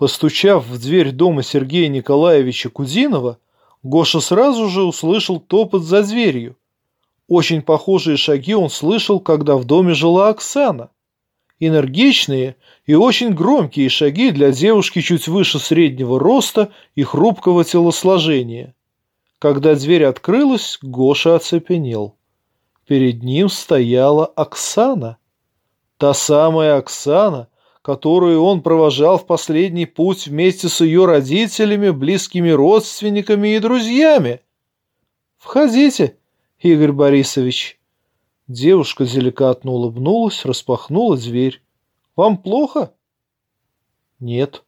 Постучав в дверь дома Сергея Николаевича Кудинова, Гоша сразу же услышал топот за дверью. Очень похожие шаги он слышал, когда в доме жила Оксана. Энергичные и очень громкие шаги для девушки чуть выше среднего роста и хрупкого телосложения. Когда дверь открылась, Гоша оцепенел. Перед ним стояла Оксана. Та самая Оксана, которую он провожал в последний путь вместе с ее родителями, близкими родственниками и друзьями. «Входите, Игорь Борисович». Девушка деликатно улыбнулась, распахнула дверь. «Вам плохо?» «Нет».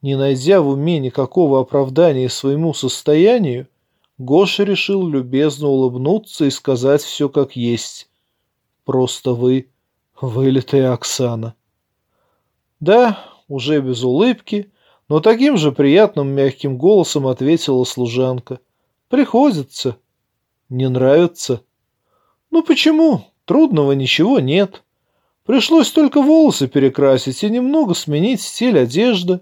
Не найдя в уме никакого оправдания своему состоянию, Гоша решил любезно улыбнуться и сказать все как есть. «Просто вы, вылитая Оксана». «Да», уже без улыбки, но таким же приятным мягким голосом ответила служанка. «Приходится. Не нравится?» «Ну почему? Трудного ничего нет. Пришлось только волосы перекрасить и немного сменить стиль одежды.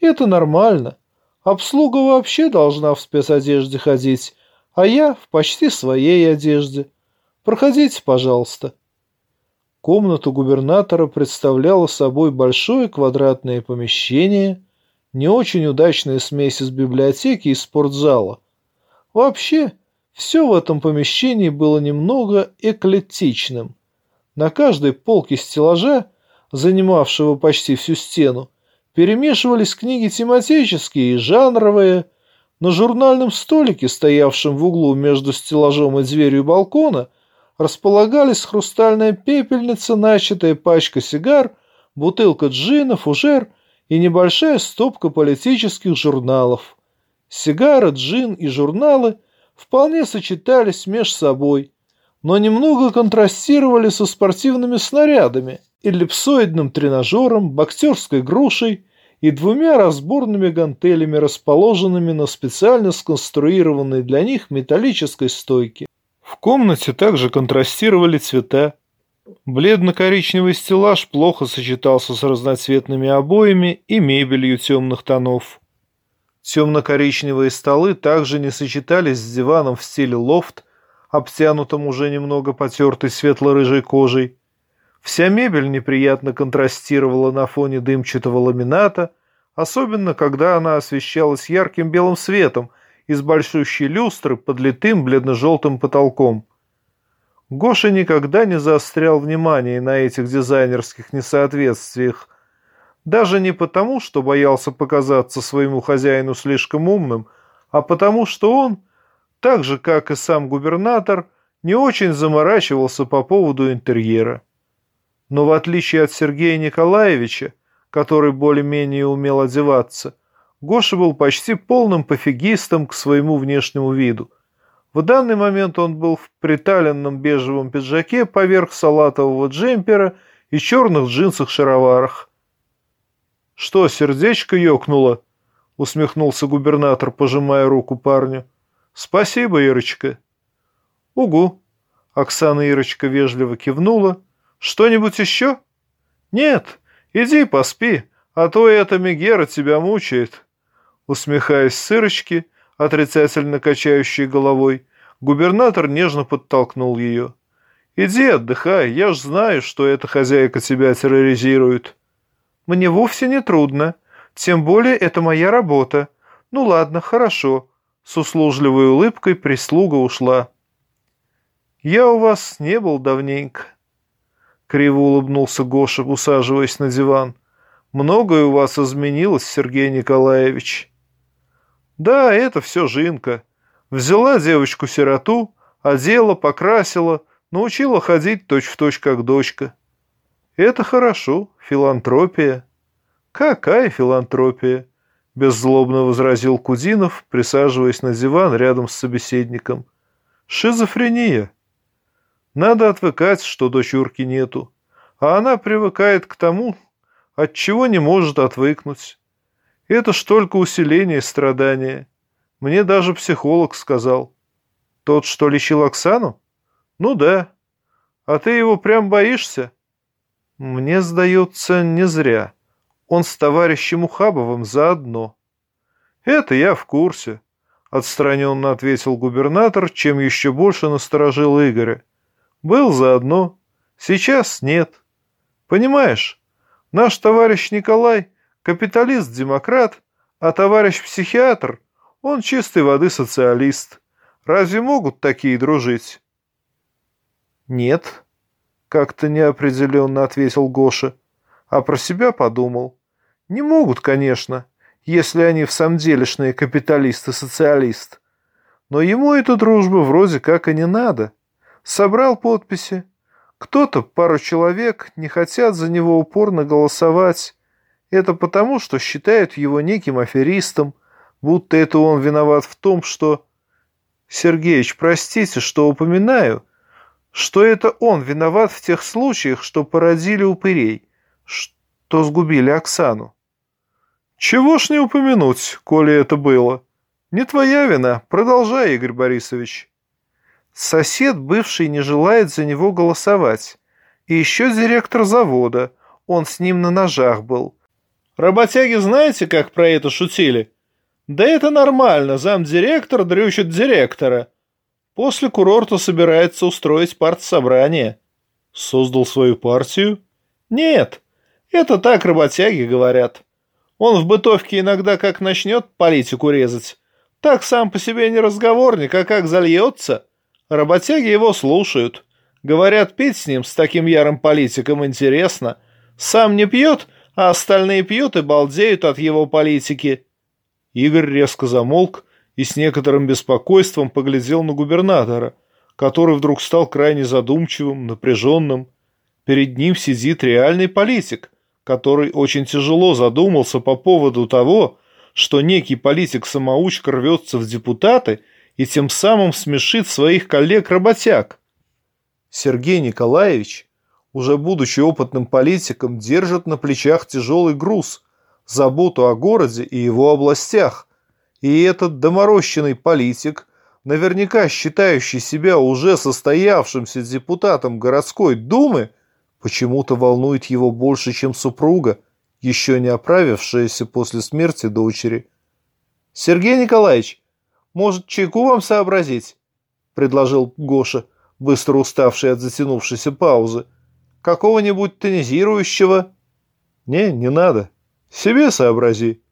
Это нормально. Обслуга вообще должна в спецодежде ходить, а я в почти своей одежде. Проходите, пожалуйста». Комната губернатора представляла собой большое квадратное помещение, не очень удачная смесь из библиотеки и спортзала. Вообще, все в этом помещении было немного эклектичным. На каждой полке стеллажа, занимавшего почти всю стену, перемешивались книги тематические и жанровые. На журнальном столике, стоявшем в углу между стеллажом и дверью балкона, располагались хрустальная пепельница, начатая пачка сигар, бутылка джина, фужер и небольшая стопка политических журналов. Сигары, джин и журналы вполне сочетались между собой, но немного контрастировали со спортивными снарядами, эллипсоидным тренажером, боксерской грушей и двумя разборными гантелями, расположенными на специально сконструированной для них металлической стойке. В комнате также контрастировали цвета. Бледно-коричневый стеллаж плохо сочетался с разноцветными обоями и мебелью темных тонов. Темно-коричневые столы также не сочетались с диваном в стиле лофт, обтянутым уже немного потертой светло-рыжей кожей. Вся мебель неприятно контрастировала на фоне дымчатого ламината, особенно когда она освещалась ярким белым светом – из большущей люстры под литым бледно-желтым потолком. Гоша никогда не заострял внимание на этих дизайнерских несоответствиях, даже не потому, что боялся показаться своему хозяину слишком умным, а потому, что он, так же, как и сам губернатор, не очень заморачивался по поводу интерьера. Но в отличие от Сергея Николаевича, который более-менее умел одеваться, Гоша был почти полным пофигистом к своему внешнему виду. В данный момент он был в приталенном бежевом пиджаке поверх салатового джемпера и черных джинсах-шароварах. «Что, сердечко ёкнуло?» — усмехнулся губернатор, пожимая руку парню. «Спасибо, Ирочка». «Угу». Оксана Ирочка вежливо кивнула. «Что-нибудь еще?» «Нет, иди поспи, а то эта Мегера тебя мучает». Усмехаясь сырочки, отрицательно качающей головой, губернатор нежно подтолкнул ее. «Иди отдыхай, я ж знаю, что эта хозяйка тебя терроризирует». «Мне вовсе не трудно, тем более это моя работа. Ну ладно, хорошо». С услужливой улыбкой прислуга ушла. «Я у вас не был давненько», — криво улыбнулся Гоша, усаживаясь на диван. «Многое у вас изменилось, Сергей Николаевич». Да, это все Жинка. Взяла девочку-сироту, одела, покрасила, научила ходить точь-в-точь, точь, как дочка. Это хорошо, филантропия. Какая филантропия? Беззлобно возразил Кудинов, присаживаясь на диван рядом с собеседником. Шизофрения. Надо отвыкать, что дочурки нету, а она привыкает к тому, от чего не может отвыкнуть. Это ж только усиление страдания. Мне даже психолог сказал. Тот, что лечил Оксану? Ну да. А ты его прям боишься? Мне сдается, не зря. он с товарищем Ухабовым заодно. Это я в курсе, отстраненно ответил губернатор, чем еще больше насторожил Игоря. Был заодно, сейчас нет. Понимаешь, наш товарищ Николай капиталист-демократ, а товарищ психиатр, он чистой воды социалист. Разве могут такие дружить? Нет, как-то неопределенно ответил Гоша, а про себя подумал. Не могут, конечно, если они в самом делешные капиталист и социалист. Но ему эта дружба вроде как и не надо. Собрал подписи. Кто-то, пару человек, не хотят за него упорно голосовать. Это потому, что считают его неким аферистом, будто это он виноват в том, что... Сергеич, простите, что упоминаю, что это он виноват в тех случаях, что породили упырей, что сгубили Оксану. Чего ж не упомянуть, коли это было? Не твоя вина, продолжай, Игорь Борисович. Сосед бывший не желает за него голосовать. И еще директор завода, он с ним на ножах был. Работяги знаете, как про это шутили? Да это нормально, замдиректор дрючит директора. После курорта собирается устроить партсобрание. Создал свою партию? Нет, это так работяги говорят. Он в бытовке иногда как начнет политику резать, так сам по себе не разговорник, а как зальется. Работяги его слушают. Говорят, пить с ним, с таким ярым политиком, интересно. Сам не пьет, а остальные пьют и балдеют от его политики. Игорь резко замолк и с некоторым беспокойством поглядел на губернатора, который вдруг стал крайне задумчивым, напряженным. Перед ним сидит реальный политик, который очень тяжело задумался по поводу того, что некий политик-самоучка рвется в депутаты и тем самым смешит своих коллег-работяг. Сергей Николаевич, уже будучи опытным политиком, держит на плечах тяжелый груз, заботу о городе и его областях. И этот доморощенный политик, наверняка считающий себя уже состоявшимся депутатом городской думы, почему-то волнует его больше, чем супруга, еще не оправившаяся после смерти дочери. «Сергей Николаевич, может, чайку вам сообразить?» – предложил Гоша, быстро уставший от затянувшейся паузы. «Какого-нибудь тонизирующего?» «Не, не надо. Себе сообрази.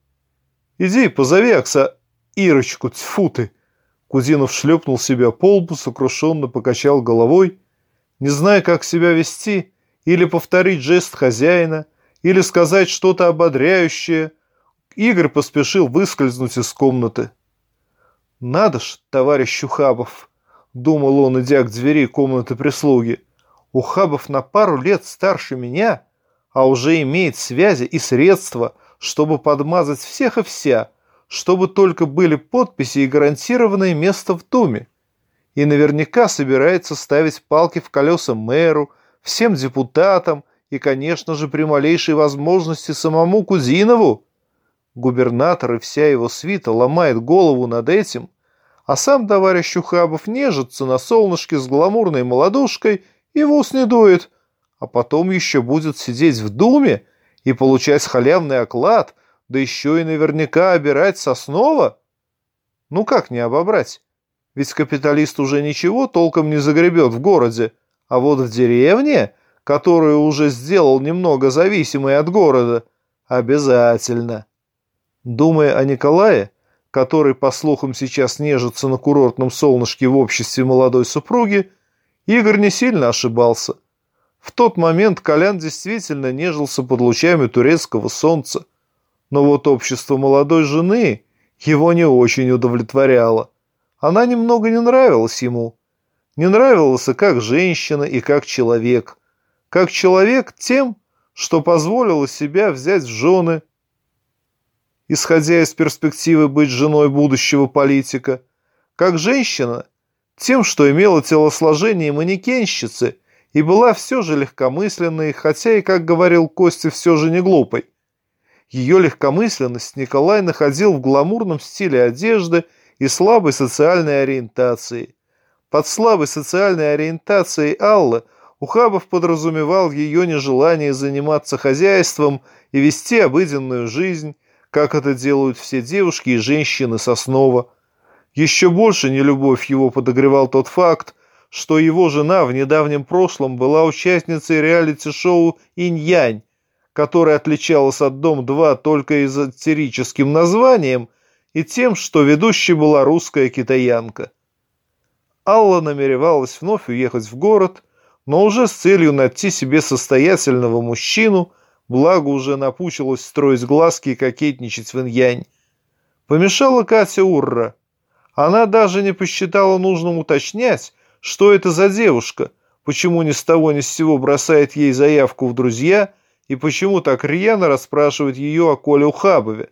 Иди, позови Акса Ирочку, тьфу ты!» Кузинов шлепнул себя по лбу, сокрушенно покачал головой, не зная, как себя вести – или повторить жест хозяина, или сказать что-то ободряющее. Игорь поспешил выскользнуть из комнаты. «Надо ж, товарищ Ухабов!» — думал он, идя к двери комнаты прислуги. «Ухабов на пару лет старше меня, а уже имеет связи и средства, чтобы подмазать всех и вся, чтобы только были подписи и гарантированное место в Думе. И наверняка собирается ставить палки в колеса мэру, всем депутатам и, конечно же, при малейшей возможности самому Кузинову. Губернатор и вся его свита ломает голову над этим, а сам товарищ Ухабов нежится на солнышке с гламурной молодушкой и в ус не дует, а потом еще будет сидеть в думе и получать халявный оклад, да еще и наверняка обирать соснова. Ну как не обобрать? Ведь капиталист уже ничего толком не загребет в городе, а вот в деревне, которую уже сделал немного зависимой от города, обязательно. Думая о Николае, который, по слухам, сейчас нежится на курортном солнышке в обществе молодой супруги, Игорь не сильно ошибался. В тот момент Колян действительно нежился под лучами турецкого солнца. Но вот общество молодой жены его не очень удовлетворяло. Она немного не нравилась ему – не нравился как женщина и как человек. Как человек тем, что позволила себя взять в жены, исходя из перспективы быть женой будущего политика. Как женщина тем, что имела телосложение манекенщицы и была все же легкомысленной, хотя и, как говорил Костя, все же не глупой. Ее легкомысленность Николай находил в гламурном стиле одежды и слабой социальной ориентации – под слабой социальной ориентацией Аллы Ухабов подразумевал ее нежелание заниматься хозяйством и вести обыденную жизнь, как это делают все девушки и женщины Соснова. Еще больше нелюбовь его подогревал тот факт, что его жена в недавнем прошлом была участницей реалити-шоу «Инь-Янь», которое отличалось от «Дом-2» только эзотерическим названием и тем, что ведущей была русская китаянка. Алла намеревалась вновь уехать в город, но уже с целью найти себе состоятельного мужчину, благо уже напучилась строить глазки и кокетничать в инь-янь. Помешала Катя Урра. Она даже не посчитала нужным уточнять, что это за девушка? Почему ни с того ни с сего бросает ей заявку в друзья? И почему так рьяно расспрашивает ее о Коле Ухабове?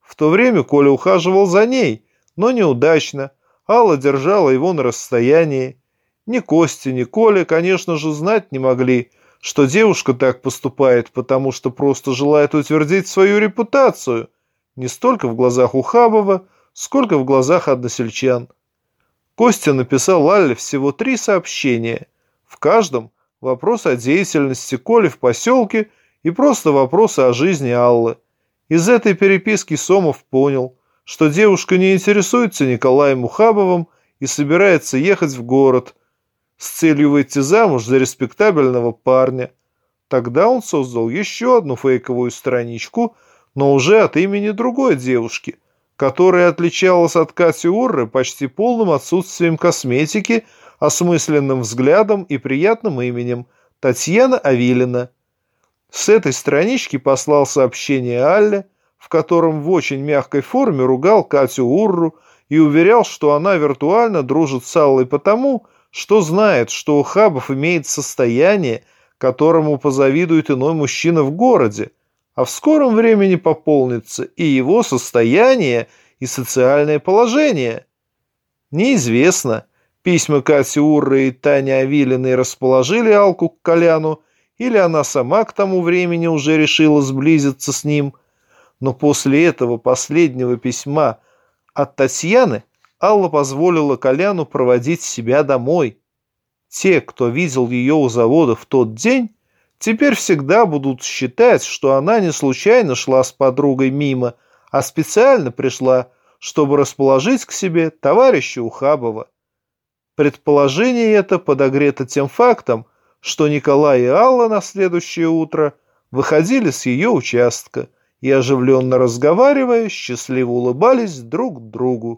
В то время Коля ухаживал за ней, но неудачно. Алла держала его на расстоянии. Ни Костя, ни Коля, конечно же, знать не могли, что девушка так поступает, потому что просто желает утвердить свою репутацию, не столько в глазах Ухабова, сколько в глазах односельчан. Костя написал Алле всего три сообщения. В каждом вопрос о деятельности Коли в поселке и просто вопросы о жизни Аллы. Из этой переписки Сомов понял, что девушка не интересуется Николаем Ухабовым и собирается ехать в город с целью выйти замуж за респектабельного парня. Тогда он создал еще одну фейковую страничку, но уже от имени другой девушки – которая отличалась от Кати Урры почти полным отсутствием косметики, осмысленным взглядом и приятным именем Татьяна Авилина. С этой странички послал сообщение Алле, в котором в очень мягкой форме ругал Катю Урру и уверял, что она виртуально дружит с Аллой потому, что знает, что у Хабов имеет состояние, которому позавидует иной мужчина в городе, а в скором времени пополнится и его состояние, и социальное положение. Неизвестно, письма Кати Урры и Тани Авилиной расположили Алку к Коляну, или она сама к тому времени уже решила сблизиться с ним. Но после этого последнего письма от Татьяны Алла позволила Коляну проводить себя домой. Те, кто видел ее у завода в тот день, Теперь всегда будут считать, что она не случайно шла с подругой мимо, а специально пришла, чтобы расположить к себе товарища Ухабова. Предположение это подогрето тем фактом, что Николай и Алла на следующее утро выходили с ее участка и, оживленно разговаривая, счастливо улыбались друг другу.